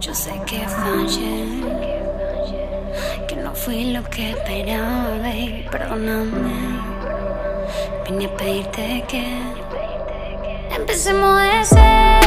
Yo sé que fallé, que no fui lo que esperaba, baby, perdóname. Vine a pedirte que empecemos de cero.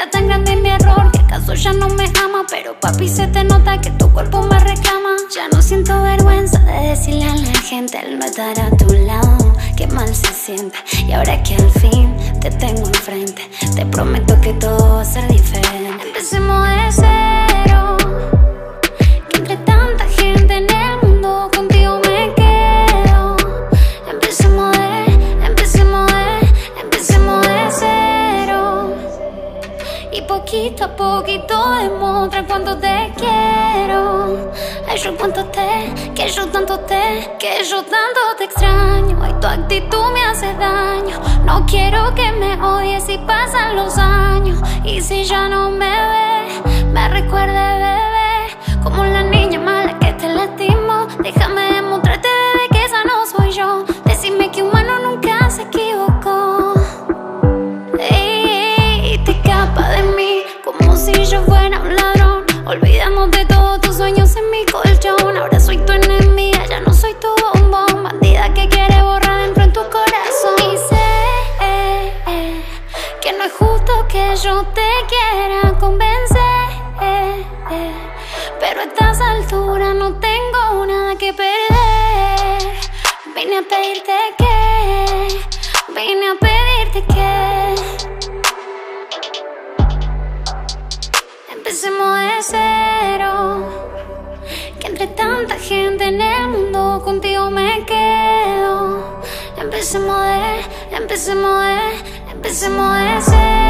Era tan grande mi error que acaso ya no me ama. Pero papi, se te nota que tu cuerpo me reclama. Ya no siento vergüenza de decirle a la gente el no a tu lado. Qué mal se siente. Y ahora que al fin te tengo enfrente, te prometo que todo va a ser diferente. Empecemos de poquito a poquito demostrar cuánto te quiero. Ay, yo cuánto te, que yo tanto te, que yo tanto te extraño. Ay, tu actitud me hace daño. No quiero que me odies si pasan los años. Y si ya no me ves, si yo fuera un ladrón. Olvidamos de todos tus sueños en mi colchón. Ahora soy tu enemiga, ya no soy tu bombón. Bandida que quiere borrar dentro en tu corazón. Y sé eh, que no es justo que yo te quiera convencer. pero a estas alturas no tengo nada que perder. Vine a pedirte que, vine a pedirte Empecemos de, empecemos de, empecemos de cero.